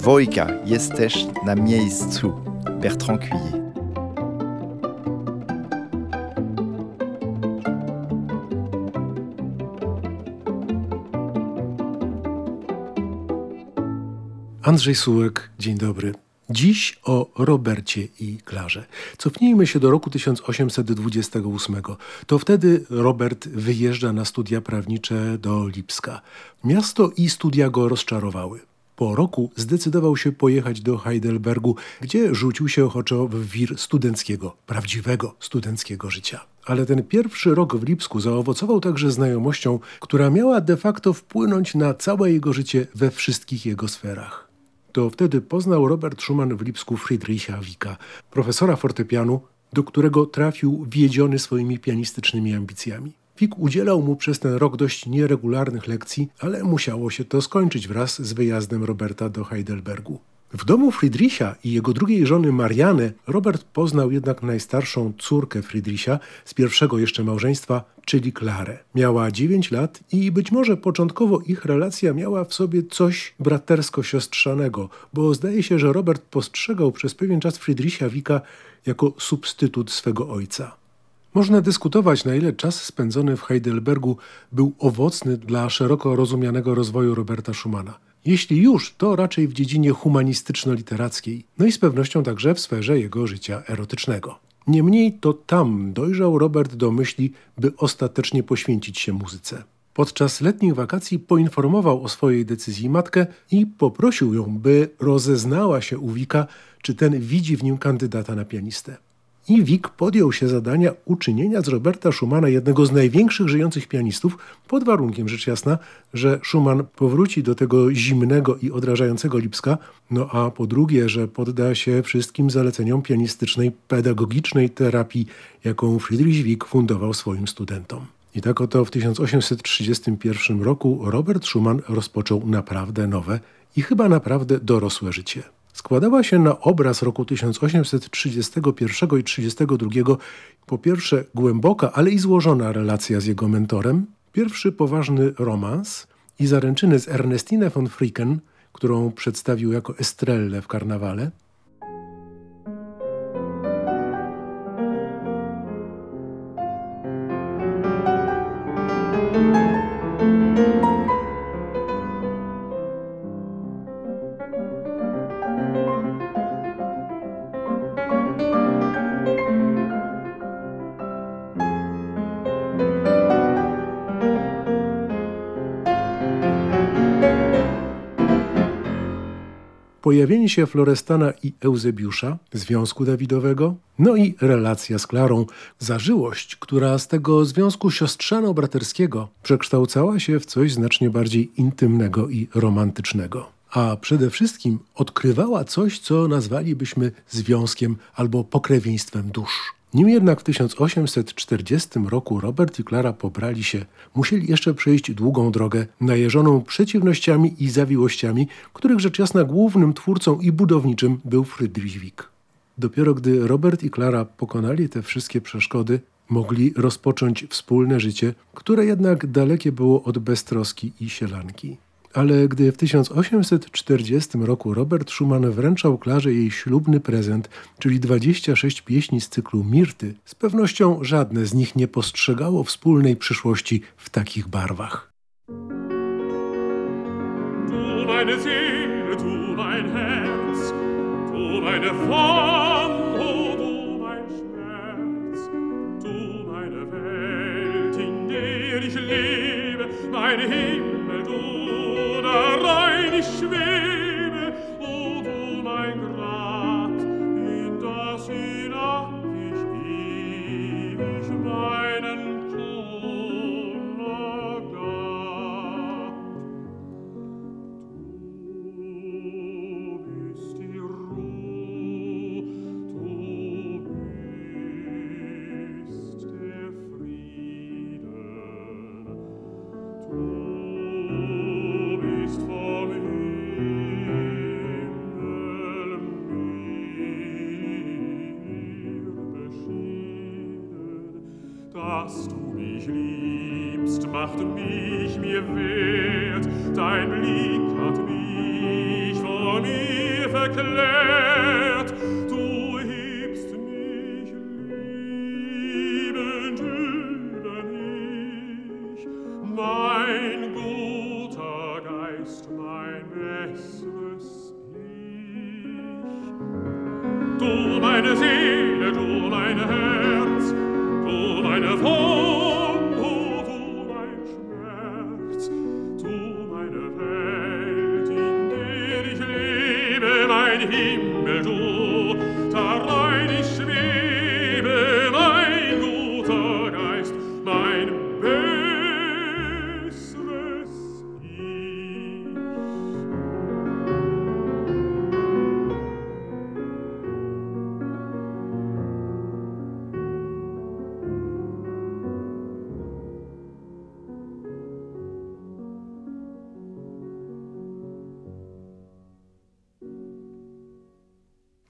Dwójka, jesteś na miejscu. Bertrand Cuillet. Andrzej Sułek, dzień dobry. Dziś o Robercie i Klarze. Cofnijmy się do roku 1828. To wtedy Robert wyjeżdża na studia prawnicze do Lipska. Miasto i studia go rozczarowały. Po roku zdecydował się pojechać do Heidelbergu, gdzie rzucił się ochoczo w wir studenckiego, prawdziwego studenckiego życia. Ale ten pierwszy rok w Lipsku zaowocował także znajomością, która miała de facto wpłynąć na całe jego życie we wszystkich jego sferach. To wtedy poznał Robert Schumann w Lipsku Friedricha Wicka, profesora fortepianu, do którego trafił wiedziony swoimi pianistycznymi ambicjami. Wik udzielał mu przez ten rok dość nieregularnych lekcji, ale musiało się to skończyć wraz z wyjazdem Roberta do Heidelbergu. W domu Friedricha i jego drugiej żony Marianne Robert poznał jednak najstarszą córkę Friedricha z pierwszego jeszcze małżeństwa, czyli Klarę. Miała 9 lat i być może początkowo ich relacja miała w sobie coś bratersko-siostrzanego, bo zdaje się, że Robert postrzegał przez pewien czas Friedricha Wika jako substytut swego ojca. Można dyskutować, na ile czas spędzony w Heidelbergu był owocny dla szeroko rozumianego rozwoju Roberta Schumana. Jeśli już, to raczej w dziedzinie humanistyczno-literackiej, no i z pewnością także w sferze jego życia erotycznego. Niemniej to tam dojrzał Robert do myśli, by ostatecznie poświęcić się muzyce. Podczas letnich wakacji poinformował o swojej decyzji matkę i poprosił ją, by rozeznała się u Wika, czy ten widzi w nim kandydata na pianistę. I Wik podjął się zadania uczynienia z Roberta Schumana jednego z największych żyjących pianistów, pod warunkiem rzecz jasna, że Schumann powróci do tego zimnego i odrażającego Lipska, no a po drugie, że podda się wszystkim zaleceniom pianistycznej, pedagogicznej terapii, jaką Friedrich Wik fundował swoim studentom. I tak oto w 1831 roku Robert Schumann rozpoczął naprawdę nowe i chyba naprawdę dorosłe życie składała się na obraz roku 1831 i 32 po pierwsze głęboka, ale i złożona relacja z jego mentorem, pierwszy poważny romans i zaręczyny z Ernestine von Fricken, którą przedstawił jako Estrelle w karnawale, się Florestana i Eusebiusza, związku Dawidowego, no i relacja z Klarą, zażyłość, która z tego związku siostrzano-braterskiego przekształcała się w coś znacznie bardziej intymnego i romantycznego. A przede wszystkim odkrywała coś, co nazwalibyśmy związkiem albo pokrewieństwem dusz. Nim jednak w 1840 roku Robert i Klara pobrali się, musieli jeszcze przejść długą drogę, najeżoną przeciwnościami i zawiłościami, których rzecz jasna głównym twórcą i budowniczym był Friedrich Wieck. Dopiero gdy Robert i Klara pokonali te wszystkie przeszkody, mogli rozpocząć wspólne życie, które jednak dalekie było od beztroski i sielanki. Ale gdy w 1840 roku Robert Schumann wręczał Klarze jej ślubny prezent, czyli 26 pieśni z cyklu Mirty, z pewnością żadne z nich nie postrzegało wspólnej przyszłości w takich barwach. Meine Seele, mein Herz, meine Form, oh mein meine Welt, in der ich lebe, mein Himmel,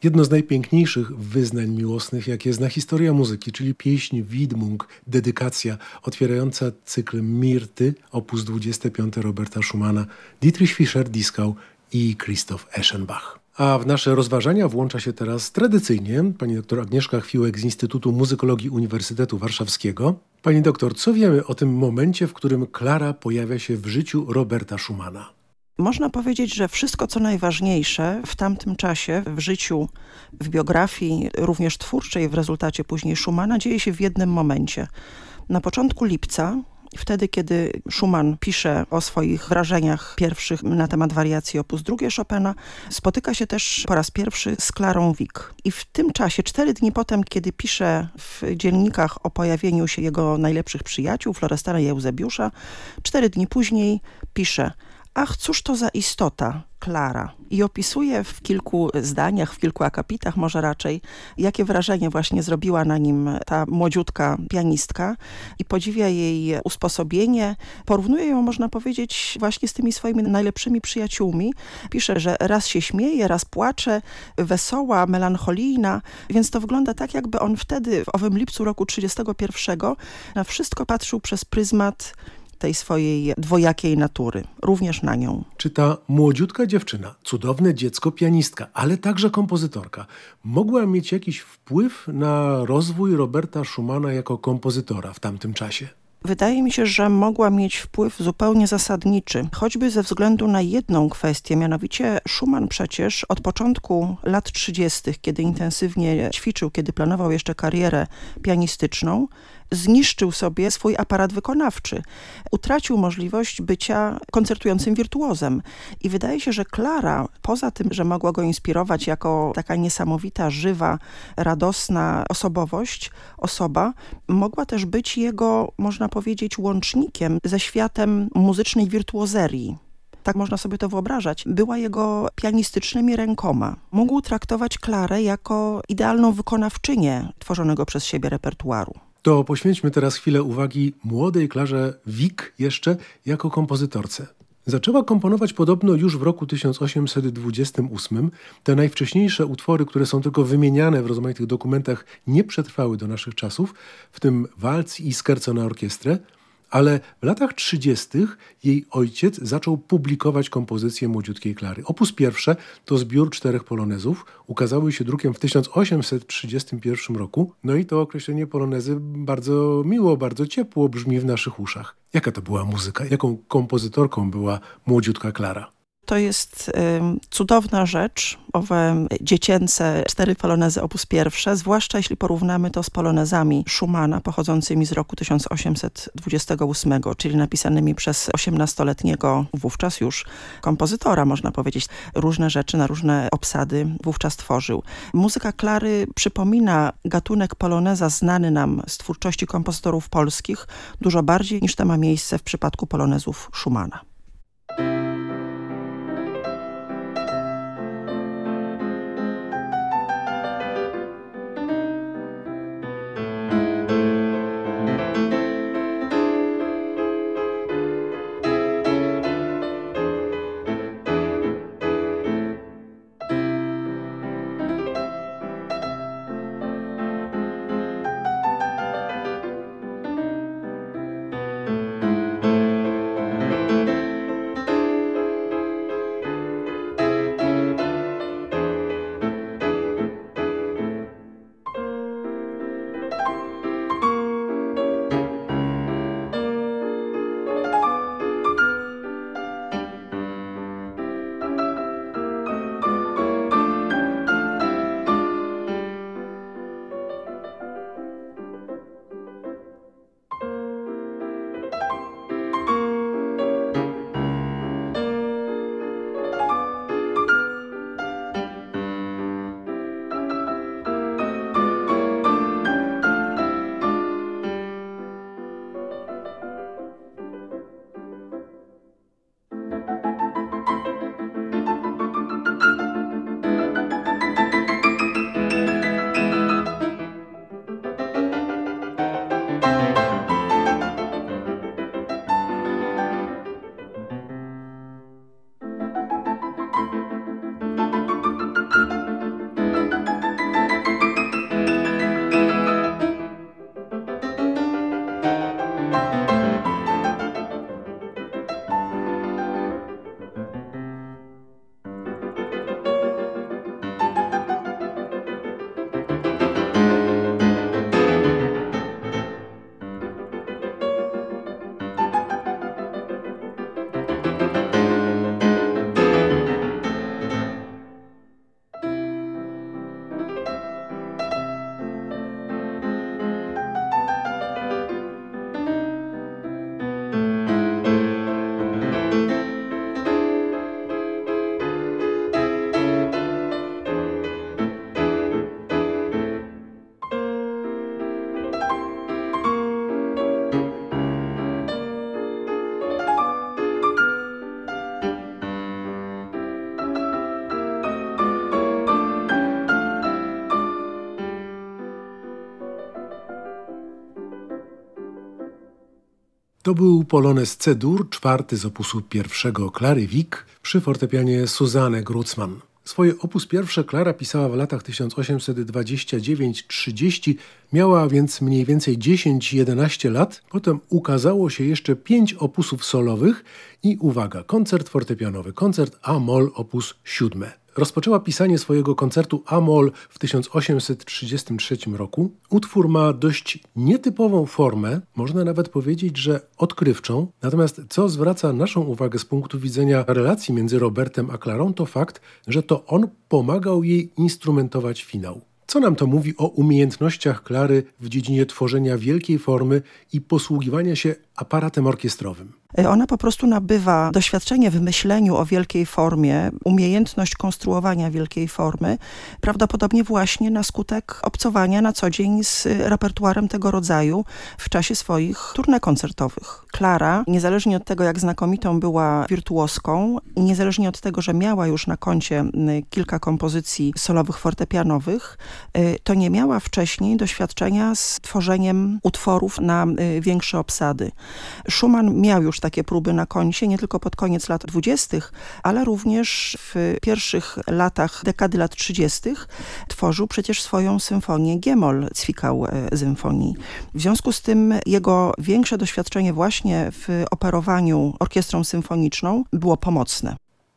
Jedno z najpiękniejszych wyznań miłosnych, jakie zna historia muzyki, czyli pieśń Widmung, dedykacja otwierająca cykl Mirty, op. 25 Roberta Schumana, Dietrich Fischer-Dieskau i Christoph Eschenbach. A w nasze rozważania włącza się teraz tradycyjnie pani doktor Agnieszka Chwiłek z Instytutu Muzykologii Uniwersytetu Warszawskiego. Pani doktor, co wiemy o tym momencie, w którym Klara pojawia się w życiu Roberta Schumana? Można powiedzieć, że wszystko co najważniejsze w tamtym czasie w życiu, w biografii, również twórczej w rezultacie później Schumana dzieje się w jednym momencie. Na początku lipca Wtedy, kiedy Schumann pisze o swoich wrażeniach pierwszych na temat wariacji op. 2 Chopina, spotyka się też po raz pierwszy z Klarą Wick. I w tym czasie, cztery dni potem, kiedy pisze w dziennikach o pojawieniu się jego najlepszych przyjaciół, Florestana i Eusebiusza, cztery dni później pisze Ach, cóż to za istota, Klara. I opisuje w kilku zdaniach, w kilku akapitach może raczej, jakie wrażenie właśnie zrobiła na nim ta młodziutka pianistka i podziwia jej usposobienie. Porównuje ją, można powiedzieć, właśnie z tymi swoimi najlepszymi przyjaciółmi. Pisze, że raz się śmieje, raz płacze, wesoła, melancholijna, więc to wygląda tak, jakby on wtedy, w owym lipcu roku 31 na wszystko patrzył przez pryzmat tej swojej dwojakiej natury, również na nią. Czy ta młodziutka dziewczyna, cudowne dziecko pianistka, ale także kompozytorka, mogła mieć jakiś wpływ na rozwój Roberta Schumana jako kompozytora w tamtym czasie? Wydaje mi się, że mogła mieć wpływ zupełnie zasadniczy, choćby ze względu na jedną kwestię, mianowicie Schumann przecież od początku lat 30., kiedy intensywnie ćwiczył, kiedy planował jeszcze karierę pianistyczną, zniszczył sobie swój aparat wykonawczy. Utracił możliwość bycia koncertującym wirtuozem. I wydaje się, że Klara, poza tym, że mogła go inspirować jako taka niesamowita, żywa, radosna osobowość, osoba, mogła też być jego, można powiedzieć, łącznikiem ze światem muzycznej wirtuozerii tak można sobie to wyobrażać, była jego pianistycznymi rękoma. Mógł traktować Klarę jako idealną wykonawczynię tworzonego przez siebie repertuaru. To poświęćmy teraz chwilę uwagi młodej Klarze Wik jeszcze jako kompozytorce. Zaczęła komponować podobno już w roku 1828. Te najwcześniejsze utwory, które są tylko wymieniane w rozmaitych dokumentach, nie przetrwały do naszych czasów, w tym walc i skerco na orkiestrę – ale w latach 30. jej ojciec zaczął publikować kompozycje młodziutkiej Klary. Opus pierwsze to zbiór czterech polonezów, ukazały się drukiem w 1831 roku, no i to określenie polonezy bardzo miło, bardzo ciepło brzmi w naszych uszach. Jaka to była muzyka? Jaką kompozytorką była młodziutka Klara? To jest cudowna rzecz, owe dziecięce cztery polonezy opus pierwsze, zwłaszcza jeśli porównamy to z polonezami Schumana pochodzącymi z roku 1828, czyli napisanymi przez 18-letniego wówczas już kompozytora, można powiedzieć. Różne rzeczy na różne obsady wówczas tworzył. Muzyka Klary przypomina gatunek poloneza znany nam z twórczości kompozytorów polskich dużo bardziej niż to ma miejsce w przypadku polonezów Schumana. To był Polones C-dur, czwarty z opusu pierwszego Klary Wik przy fortepianie Suzanne Grutzmann. Swoje opus pierwsze Klara pisała w latach 1829-30, miała więc mniej więcej 10-11 lat. Potem ukazało się jeszcze pięć opusów solowych i uwaga, koncert fortepianowy, koncert A-moll opus 7. Rozpoczęła pisanie swojego koncertu Amol w 1833 roku. Utwór ma dość nietypową formę, można nawet powiedzieć, że odkrywczą. Natomiast co zwraca naszą uwagę z punktu widzenia relacji między Robertem a Klarą, to fakt, że to on pomagał jej instrumentować finał. Co nam to mówi o umiejętnościach Klary w dziedzinie tworzenia wielkiej formy i posługiwania się aparatem orkiestrowym? E, ona po prostu nabywa doświadczenie w myśleniu o wielkiej formie, umiejętność konstruowania wielkiej formy, prawdopodobnie właśnie na skutek obcowania na co dzień z repertuarem tego rodzaju w czasie swoich turne koncertowych. Klara, niezależnie od tego, jak znakomitą była wirtuoską, niezależnie od tego, że miała już na koncie kilka kompozycji solowych fortepianowych, to nie miała wcześniej doświadczenia z tworzeniem utworów na większe obsady. Schumann miał już takie próby na koncie, nie tylko pod koniec lat dwudziestych, ale również w pierwszych latach dekady lat trzydziestych tworzył przecież swoją symfonię Giemol Zwickau e, Symfonii. W związku z tym jego większe doświadczenie właśnie w operowaniu orkiestrą symfoniczną było pomocne.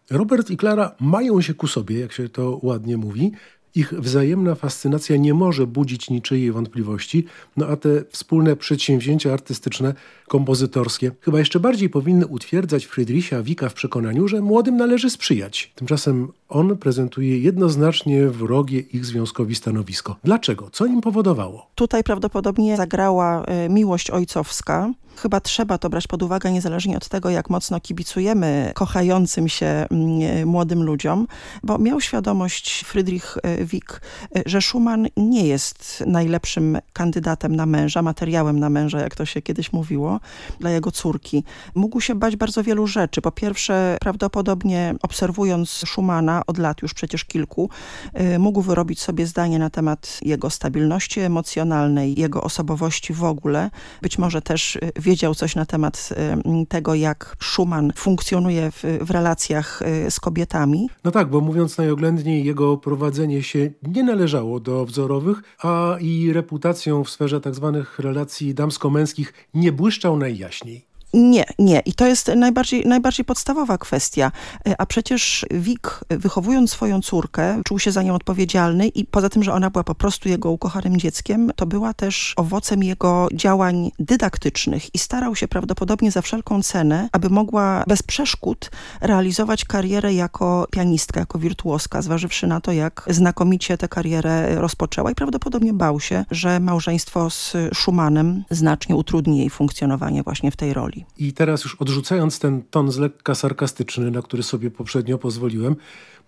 Robert i Klara mają się ku sobie, jak się to ładnie mówi. Ich wzajemna fascynacja nie może budzić niczyjej wątpliwości, no a te wspólne przedsięwzięcia artystyczne, kompozytorskie chyba jeszcze bardziej powinny utwierdzać Friedricha Wika w przekonaniu, że młodym należy sprzyjać. Tymczasem on prezentuje jednoznacznie wrogie ich związkowi stanowisko. Dlaczego? Co im powodowało? Tutaj prawdopodobnie zagrała e, miłość ojcowska, Chyba trzeba to brać pod uwagę, niezależnie od tego, jak mocno kibicujemy kochającym się mm, młodym ludziom, bo miał świadomość Friedrich e, Wick, e, że Schumann nie jest najlepszym kandydatem na męża, materiałem na męża, jak to się kiedyś mówiło, dla jego córki. Mógł się bać bardzo wielu rzeczy. Po pierwsze, prawdopodobnie obserwując Schumana od lat już przecież kilku, e, mógł wyrobić sobie zdanie na temat jego stabilności emocjonalnej, jego osobowości w ogóle. Być może też wiedział coś na temat y, tego, jak Schumann funkcjonuje w, w relacjach y, z kobietami. No tak, bo mówiąc najoględniej, jego prowadzenie się nie należało do wzorowych, a i reputacją w sferze tak zwanych relacji damsko-męskich nie błyszczał najjaśniej. Nie, nie. I to jest najbardziej, najbardziej podstawowa kwestia. E, a przecież Wik, wychowując swoją córkę, czuł się za nią odpowiedzialny i poza tym, że ona była po prostu jego ukochanym dzieckiem, to była też owocem jego działań dydaktycznych i starał się prawdopodobnie za wszelką cenę, aby mogła bez przeszkód realizować karierę jako pianistka, jako wirtuoska, zważywszy na to, jak znakomicie tę karierę rozpoczęła i prawdopodobnie bał się, że małżeństwo z Schumannem znacznie utrudni jej funkcjonowanie właśnie w tej roli. I teraz już odrzucając ten ton z lekka sarkastyczny, na który sobie poprzednio pozwoliłem,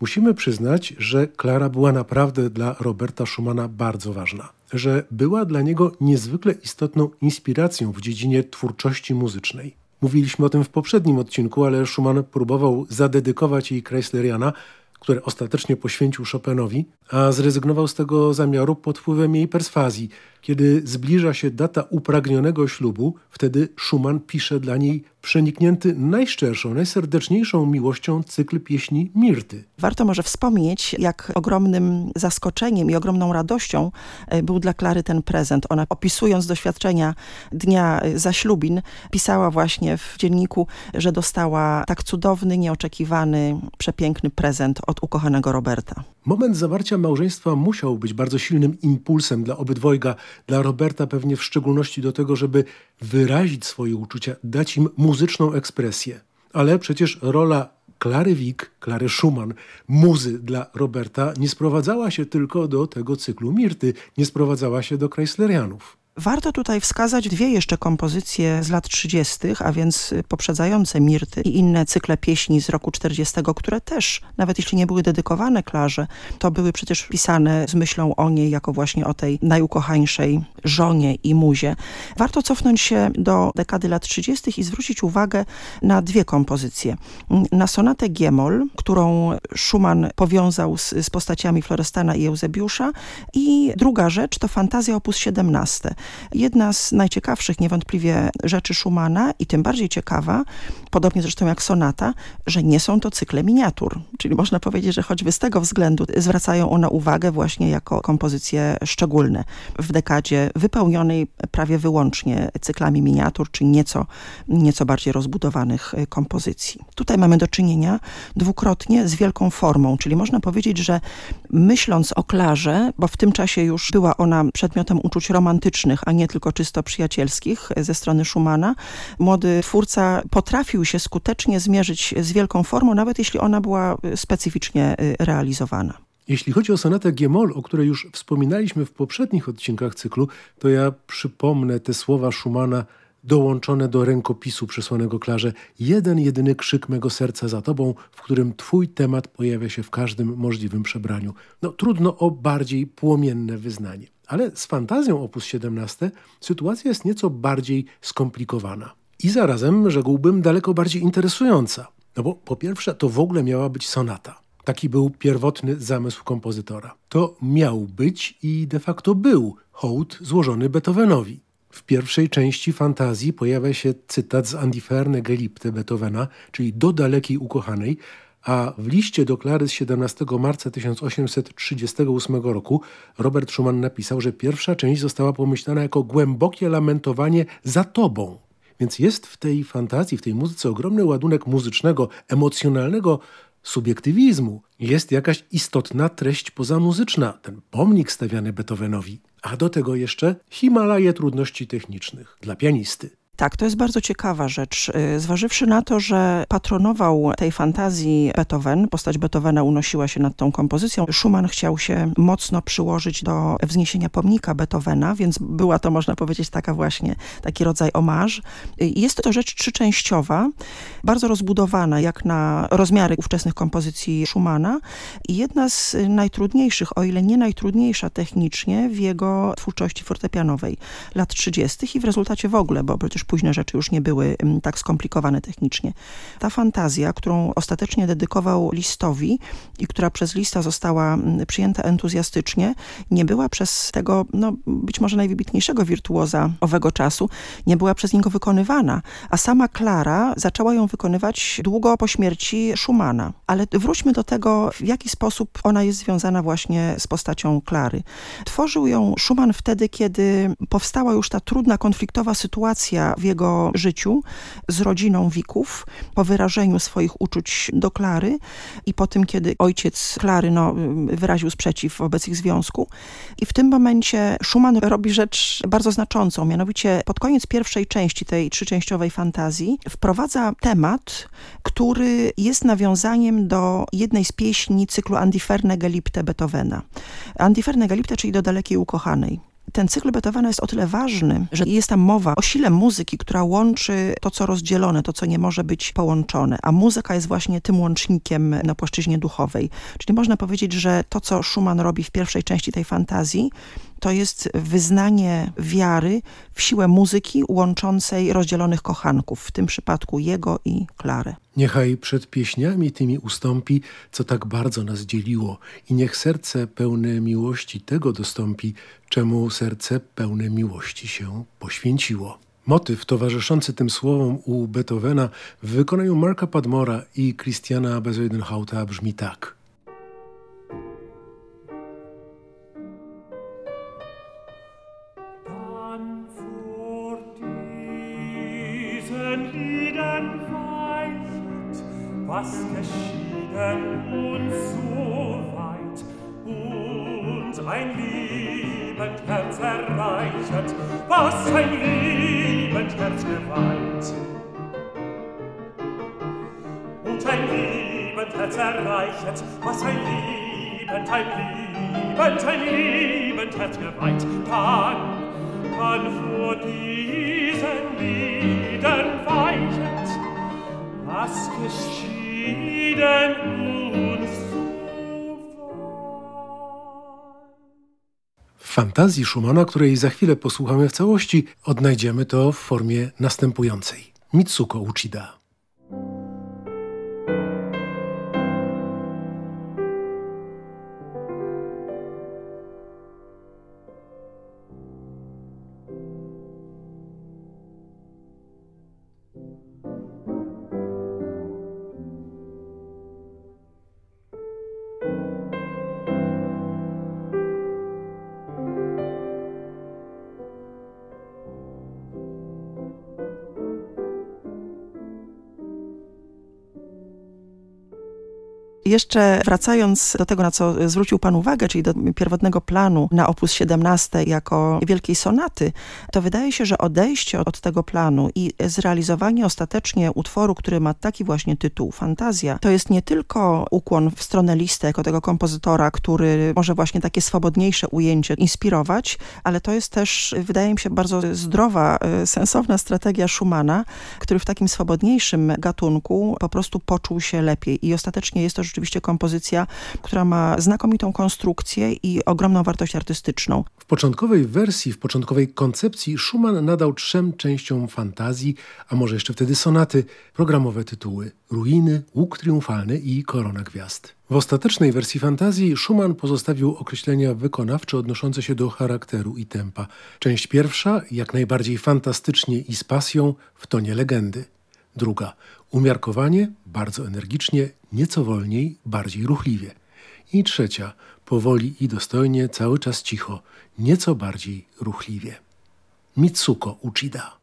musimy przyznać, że Klara była naprawdę dla Roberta Schumana bardzo ważna. Że była dla niego niezwykle istotną inspiracją w dziedzinie twórczości muzycznej. Mówiliśmy o tym w poprzednim odcinku, ale Schumann próbował zadedykować jej Chrysleriana, które ostatecznie poświęcił Chopinowi, a zrezygnował z tego zamiaru pod wpływem jej perswazji. Kiedy zbliża się data upragnionego ślubu, wtedy Schumann pisze dla niej przeniknięty najszczerszą, najserdeczniejszą miłością cykl pieśni Mirty. Warto może wspomnieć, jak ogromnym zaskoczeniem i ogromną radością e, był dla Klary ten prezent. Ona opisując doświadczenia dnia e, zaślubin, pisała właśnie w dzienniku, że dostała tak cudowny, nieoczekiwany, przepiękny prezent od ukochanego Roberta. Moment zawarcia małżeństwa musiał być bardzo silnym impulsem dla obydwojga, dla Roberta pewnie w szczególności do tego, żeby wyrazić swoje uczucia, dać im muzyczną ekspresję. Ale przecież rola Klary Wik, Klary Schumann, muzy dla Roberta nie sprowadzała się tylko do tego cyklu Mirty, nie sprowadzała się do Chryslerianów. Warto tutaj wskazać dwie jeszcze kompozycje z lat 30., a więc poprzedzające Mirty i inne cykle pieśni z roku 40., które też, nawet jeśli nie były dedykowane Klarze, to były przecież pisane z myślą o niej jako właśnie o tej najukochańszej żonie i muzie. Warto cofnąć się do dekady lat 30. i zwrócić uwagę na dwie kompozycje. Na sonatę Giemol, którą Schumann powiązał z, z postaciami Florestana i Eusebiusza i druga rzecz to Fantazja op. 17 Jedna z najciekawszych niewątpliwie rzeczy Schumana i tym bardziej ciekawa, podobnie zresztą jak sonata, że nie są to cykle miniatur. Czyli można powiedzieć, że choćby z tego względu zwracają one uwagę właśnie jako kompozycje szczególne w dekadzie wypełnionej prawie wyłącznie cyklami miniatur, czy nieco, nieco bardziej rozbudowanych kompozycji. Tutaj mamy do czynienia dwukrotnie z wielką formą, czyli można powiedzieć, że myśląc o Klarze, bo w tym czasie już była ona przedmiotem uczuć romantycznych, a nie tylko czysto przyjacielskich ze strony Schumana, młody twórca potrafił się skutecznie zmierzyć z wielką formą, nawet jeśli ona była specyficznie y, realizowana. Jeśli chodzi o sonatę G-moll, o której już wspominaliśmy w poprzednich odcinkach cyklu, to ja przypomnę te słowa Schumana dołączone do rękopisu przesłanego Klarze jeden jedyny krzyk mego serca za tobą, w którym twój temat pojawia się w każdym możliwym przebraniu. No trudno o bardziej płomienne wyznanie. Ale z fantazją op. 17 sytuacja jest nieco bardziej skomplikowana. I zarazem, rzekłbym, daleko bardziej interesująca. No bo po pierwsze to w ogóle miała być sonata. Taki był pierwotny zamysł kompozytora. To miał być i de facto był hołd złożony Beethovenowi. W pierwszej części fantazji pojawia się cytat z Andiferne Gelipte Beethovena, czyli do dalekiej ukochanej, a w liście do Klary z 17 marca 1838 roku Robert Schumann napisał, że pierwsza część została pomyślana jako głębokie lamentowanie za tobą. Więc jest w tej fantazji, w tej muzyce ogromny ładunek muzycznego, emocjonalnego subiektywizmu. Jest jakaś istotna treść pozamuzyczna, ten pomnik stawiany Beethovenowi. A do tego jeszcze Himalaje trudności technicznych dla pianisty. Tak, to jest bardzo ciekawa rzecz. Y, zważywszy na to, że patronował tej fantazji Beethoven, postać Beethovena unosiła się nad tą kompozycją, Schumann chciał się mocno przyłożyć do wzniesienia pomnika Beethovena, więc była to, można powiedzieć, taka właśnie, taki rodzaj omarz. Y, jest to rzecz trzyczęściowa, bardzo rozbudowana, jak na rozmiary ówczesnych kompozycji Schumana i jedna z najtrudniejszych, o ile nie najtrudniejsza technicznie w jego twórczości fortepianowej lat 30. i w rezultacie w ogóle, bo przecież późne rzeczy już nie były mm, tak skomplikowane technicznie. Ta fantazja, którą ostatecznie dedykował Listowi i która przez Lista została mm, przyjęta entuzjastycznie, nie była przez tego, no, być może najwybitniejszego wirtuoza owego czasu, nie była przez niego wykonywana, a sama Klara zaczęła ją wykonywać długo po śmierci Schumana. Ale wróćmy do tego, w jaki sposób ona jest związana właśnie z postacią Klary. Tworzył ją Schumann wtedy, kiedy powstała już ta trudna, konfliktowa sytuacja w jego życiu z rodziną Wików, po wyrażeniu swoich uczuć do Klary i po tym, kiedy ojciec Klary no, wyraził sprzeciw wobec ich związku. I w tym momencie Schumann robi rzecz bardzo znaczącą, mianowicie pod koniec pierwszej części tej trzyczęściowej fantazji wprowadza temat, który jest nawiązaniem do jednej z pieśni cyklu Andiferne Gelipte Beethovena. Andiferne Gelipte, czyli do dalekiej ukochanej ten cykl Beethovena jest o tyle ważny, że jest tam mowa o sile muzyki, która łączy to, co rozdzielone, to, co nie może być połączone. A muzyka jest właśnie tym łącznikiem na płaszczyźnie duchowej. Czyli można powiedzieć, że to, co Schumann robi w pierwszej części tej fantazji, to jest wyznanie wiary w siłę muzyki łączącej rozdzielonych kochanków, w tym przypadku jego i Klarę. Niechaj przed pieśniami tymi ustąpi, co tak bardzo nas dzieliło i niech serce pełne miłości tego dostąpi, czemu serce pełne miłości się poświęciło. Motyw towarzyszący tym słowom u Beethovena w wykonaniu Marka Padmora i Christiana Bezuidenhauta brzmi tak – was geschieden uns so weit. Und ein liebend Herz erreichet, was ein liebend Herz geweiht. Und ein liebend Herz erreichet, was ein liebend, ein liebend, ein liebend Herz geweiht, dann, dann vor diesen Liedern weichet, was geschieht fantazji Schumana, której za chwilę posłuchamy w całości, odnajdziemy to w formie następującej. Mitsuko Uchida. Jeszcze wracając do tego, na co zwrócił Pan uwagę, czyli do pierwotnego planu na opus 17 jako wielkiej sonaty, to wydaje się, że odejście od tego planu i zrealizowanie ostatecznie utworu, który ma taki właśnie tytuł, Fantazja, to jest nie tylko ukłon w stronę listy jako tego kompozytora, który może właśnie takie swobodniejsze ujęcie inspirować, ale to jest też, wydaje mi się, bardzo zdrowa, e, sensowna strategia Schumana, który w takim swobodniejszym gatunku po prostu poczuł się lepiej. I ostatecznie jest to rzeczywiście kompozycja, która ma znakomitą konstrukcję i ogromną wartość artystyczną. W początkowej wersji, w początkowej koncepcji Schumann nadał trzem częściom fantazji, a może jeszcze wtedy sonaty, programowe tytuły Ruiny, Łuk Triumfalny i Korona Gwiazd. W ostatecznej wersji fantazji Schumann pozostawił określenia wykonawcze odnoszące się do charakteru i tempa. Część pierwsza, jak najbardziej fantastycznie i z pasją, w tonie legendy. Druga, umiarkowanie, bardzo energicznie, nieco wolniej, bardziej ruchliwie. I trzecia, powoli i dostojnie, cały czas cicho, nieco bardziej ruchliwie. Mitsuko Uchida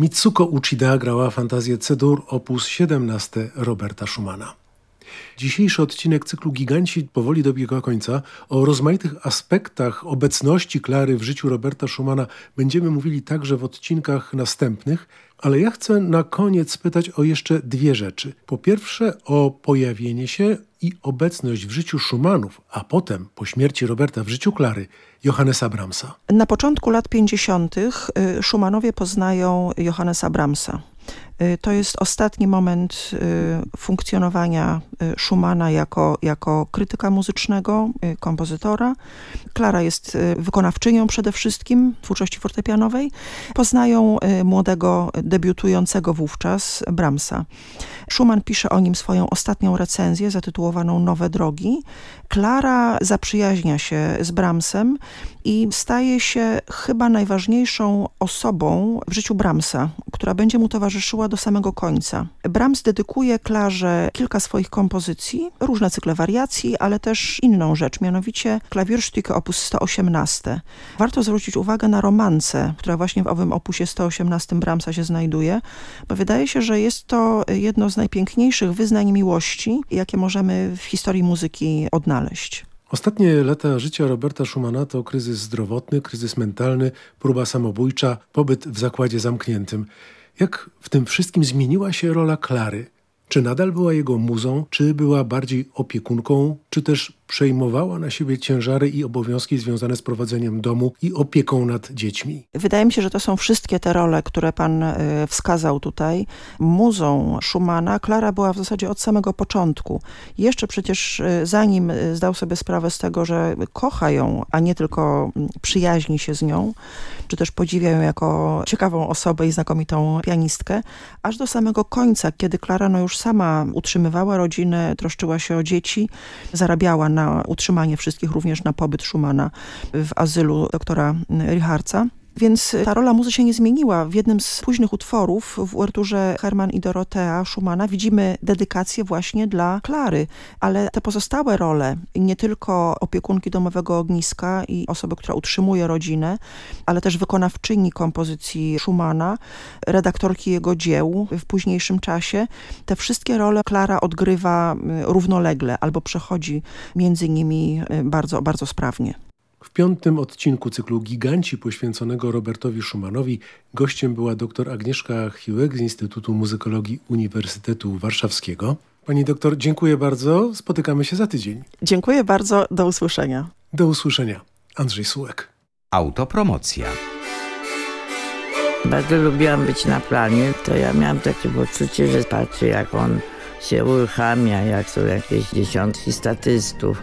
Mitsuko Uchida grała fantazję C-dur op. 17 Roberta Schumana. Dzisiejszy odcinek cyklu Giganci powoli dobiega końca. O rozmaitych aspektach obecności Klary w życiu Roberta Schumana będziemy mówili także w odcinkach następnych, ale ja chcę na koniec spytać o jeszcze dwie rzeczy. Po pierwsze o pojawienie się i obecność w życiu Schumannów, a potem po śmierci Roberta w życiu Klary Johannesa Brahmsa. Na początku lat 50. Y, Schumannowie poznają Johannesa Brahmsa. Y, to jest ostatni moment y, funkcjonowania y, Schumana jako, jako krytyka muzycznego, kompozytora. Klara jest wykonawczynią przede wszystkim twórczości fortepianowej. Poznają młodego, debiutującego wówczas Brahmsa. Schumann pisze o nim swoją ostatnią recenzję zatytułowaną Nowe drogi. Klara zaprzyjaźnia się z Brahmsem i staje się chyba najważniejszą osobą w życiu Brahmsa, która będzie mu towarzyszyła do samego końca. Brahms dedykuje Klarze kilka swoich kompozycji, różne cykle wariacji, ale też inną rzecz, mianowicie Klavierstücke op. 118. Warto zwrócić uwagę na romance, która właśnie w owym opusie 118 Brahmsa się znajduje, bo wydaje się, że jest to jedno z najpiękniejszych wyznań miłości, jakie możemy w historii muzyki odnaleźć. Ostatnie lata życia Roberta Schumana to kryzys zdrowotny, kryzys mentalny, próba samobójcza, pobyt w zakładzie zamkniętym. Jak w tym wszystkim zmieniła się rola Klary? Czy nadal była jego muzą, czy była bardziej opiekunką, czy też przejmowała na siebie ciężary i obowiązki związane z prowadzeniem domu i opieką nad dziećmi? Wydaje mi się, że to są wszystkie te role, które pan e, wskazał tutaj. Muzą Schumana Klara była w zasadzie od samego początku. Jeszcze przecież e, zanim e, zdał sobie sprawę z tego, że kocha ją, a nie tylko przyjaźni się z nią, czy też podziwia ją jako ciekawą osobę i znakomitą pianistkę, aż do samego końca, kiedy Klara no już sama utrzymywała rodzinę, troszczyła się o dzieci, zarabiała na utrzymanie wszystkich, również na pobyt Schumana w azylu doktora Richardsa. Więc ta rola muzy się nie zmieniła. W jednym z późnych utworów w uerturze Herman i Dorotea Schumana widzimy dedykację właśnie dla Klary, ale te pozostałe role, nie tylko opiekunki domowego ogniska i osoby, która utrzymuje rodzinę, ale też wykonawczyni kompozycji Schumana, redaktorki jego dzieł w późniejszym czasie, te wszystkie role Klara odgrywa y, równolegle albo przechodzi między nimi y, bardzo, bardzo sprawnie. W piątym odcinku cyklu Giganci poświęconego Robertowi Schumanowi gościem była dr Agnieszka Chiłek z Instytutu Muzykologii Uniwersytetu Warszawskiego. Pani doktor, dziękuję bardzo. Spotykamy się za tydzień. Dziękuję bardzo. Do usłyszenia. Do usłyszenia. Andrzej Sułek. Autopromocja. Bardzo lubiłam być na planie. To ja miałam takie poczucie, że patrzę jak on się uruchamia, jak są jakieś dziesiątki statystów.